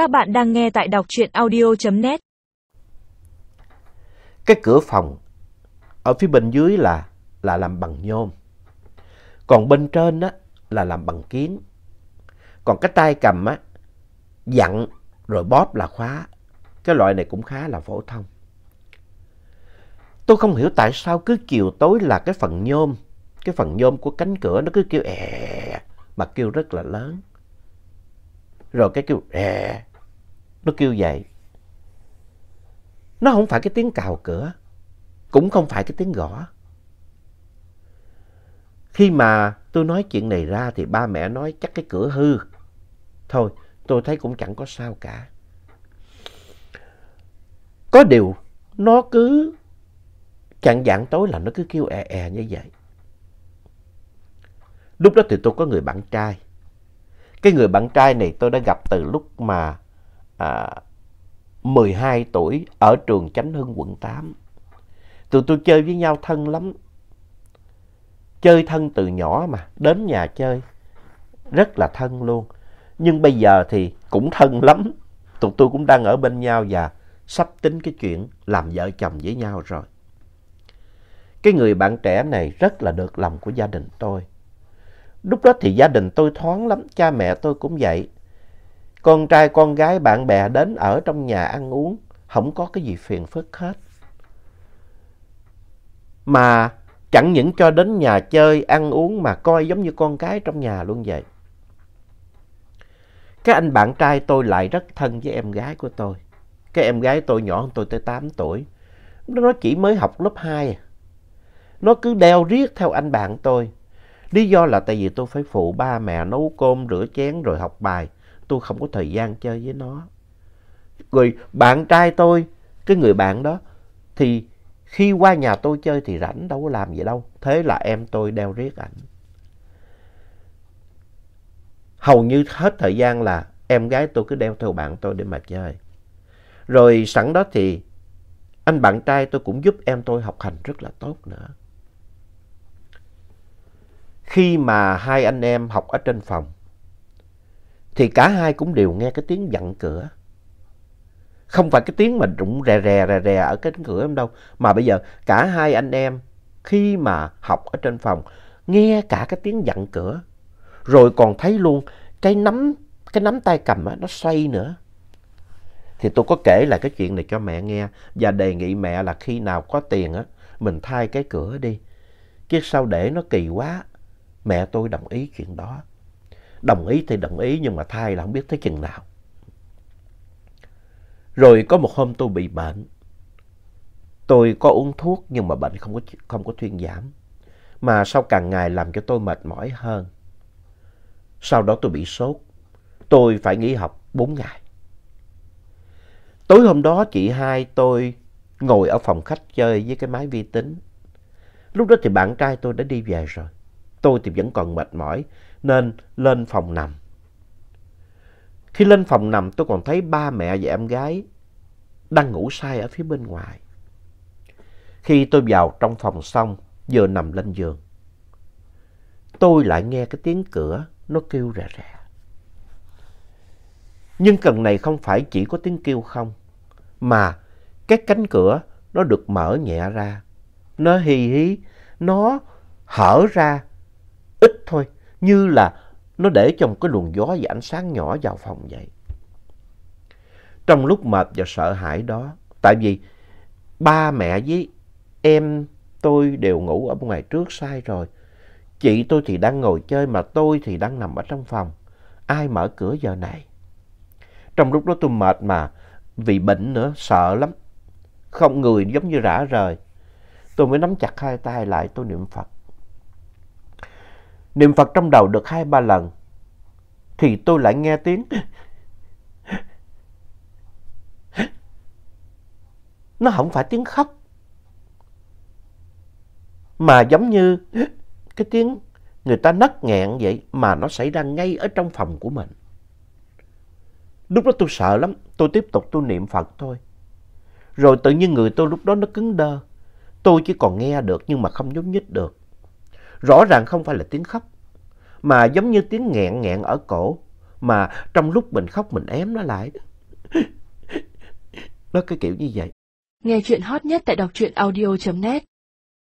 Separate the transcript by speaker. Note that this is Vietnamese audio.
Speaker 1: Các bạn đang nghe tại đọc truyện audio.net.
Speaker 2: Cái cửa phòng ở phía bên dưới là là làm bằng nhôm. Còn bên trên á là làm bằng kiến. Còn cái tay cầm á dặn rồi bóp là khóa. Cái loại này cũng khá là phổ thông. Tôi không hiểu tại sao cứ chiều tối là cái phần nhôm, cái phần nhôm của cánh cửa nó cứ kêu ẹ mà kêu rất là lớn. Rồi cái kêu ẹ nó kêu vậy. Nó không phải cái tiếng cào cửa, cũng không phải cái tiếng gõ. Khi mà tôi nói chuyện này ra thì ba mẹ nói chắc cái cửa hư. Thôi, tôi thấy cũng chẳng có sao cả. Có điều, nó cứ chặn dạng tối là nó cứ kêu è è như vậy. Lúc đó thì tôi có người bạn trai. Cái người bạn trai này tôi đã gặp từ lúc mà à, 12 tuổi ở trường Chánh Hưng quận 8. Tụi tôi chơi với nhau thân lắm. Chơi thân từ nhỏ mà, đến nhà chơi. Rất là thân luôn. Nhưng bây giờ thì cũng thân lắm. Tụi tôi cũng đang ở bên nhau và sắp tính cái chuyện làm vợ chồng với nhau rồi. Cái người bạn trẻ này rất là được lòng của gia đình tôi. Lúc đó thì gia đình tôi thoáng lắm, cha mẹ tôi cũng vậy. Con trai con gái bạn bè đến ở trong nhà ăn uống, không có cái gì phiền phức hết. Mà chẳng những cho đến nhà chơi, ăn uống mà coi giống như con cái trong nhà luôn vậy. Cái anh bạn trai tôi lại rất thân với em gái của tôi. Cái em gái tôi nhỏ hơn tôi tới 8 tuổi. Nó chỉ mới học lớp 2 à. Nó cứ đeo riết theo anh bạn tôi. Lý do là tại vì tôi phải phụ ba mẹ nấu cơm, rửa chén rồi học bài. Tôi không có thời gian chơi với nó. Rồi bạn trai tôi, cái người bạn đó, thì khi qua nhà tôi chơi thì rảnh đâu có làm gì đâu. Thế là em tôi đeo riết ảnh. Hầu như hết thời gian là em gái tôi cứ đeo theo bạn tôi để mà chơi. Rồi sẵn đó thì anh bạn trai tôi cũng giúp em tôi học hành rất là tốt nữa. Khi mà hai anh em học ở trên phòng, thì cả hai cũng đều nghe cái tiếng dặn cửa. Không phải cái tiếng mà rụng rè rè rè rè ở cái cánh cửa em đâu, mà bây giờ cả hai anh em khi mà học ở trên phòng, nghe cả cái tiếng dặn cửa, rồi còn thấy luôn cái nắm, cái nắm tay cầm á, nó xoay nữa. Thì tôi có kể lại cái chuyện này cho mẹ nghe và đề nghị mẹ là khi nào có tiền á, mình thay cái cửa đi. Chứ sao để nó kỳ quá. Mẹ tôi đồng ý chuyện đó. Đồng ý thì đồng ý nhưng mà thai là không biết tới chừng nào. Rồi có một hôm tôi bị bệnh. Tôi có uống thuốc nhưng mà bệnh không có, không có thuyên giảm. Mà sau càng ngày làm cho tôi mệt mỏi hơn. Sau đó tôi bị sốt. Tôi phải nghỉ học 4 ngày. Tối hôm đó chị hai tôi ngồi ở phòng khách chơi với cái máy vi tính. Lúc đó thì bạn trai tôi đã đi về rồi. Tôi thì vẫn còn mệt mỏi nên lên phòng nằm. Khi lên phòng nằm tôi còn thấy ba mẹ và em gái đang ngủ say ở phía bên ngoài. Khi tôi vào trong phòng xong, vừa nằm lên giường, tôi lại nghe cái tiếng cửa nó kêu rè rè. Nhưng cần này không phải chỉ có tiếng kêu không, mà cái cánh cửa nó được mở nhẹ ra. Nó hì hí, nó hở ra ít thôi, như là nó để cho một cái luồng gió và ánh sáng nhỏ vào phòng vậy. Trong lúc mệt và sợ hãi đó, tại vì ba mẹ với em tôi đều ngủ ở ngoài trước sai rồi. Chị tôi thì đang ngồi chơi mà tôi thì đang nằm ở trong phòng. Ai mở cửa giờ này? Trong lúc đó tôi mệt mà vì bệnh nữa, sợ lắm. Không người giống như rã rời. Tôi mới nắm chặt hai tay lại tôi niệm Phật. Niệm Phật trong đầu được hai ba lần. Thì tôi lại nghe tiếng. Nó không phải tiếng khóc. Mà giống như cái tiếng người ta nấc nghẹn vậy mà nó xảy ra ngay ở trong phòng của mình. Lúc đó tôi sợ lắm, tôi tiếp tục tôi niệm Phật thôi. Rồi tự nhiên người tôi lúc đó nó cứng đơ. Tôi chỉ còn nghe được nhưng mà không nhúc nhích được rõ ràng không phải là tiếng khóc, mà giống như tiếng nghẹn nghẹn ở cổ, mà trong lúc mình khóc mình ém nó lại. nó cái kiểu như vậy.
Speaker 3: Nghe chuyện hot nhất tại đọc truyện audio.net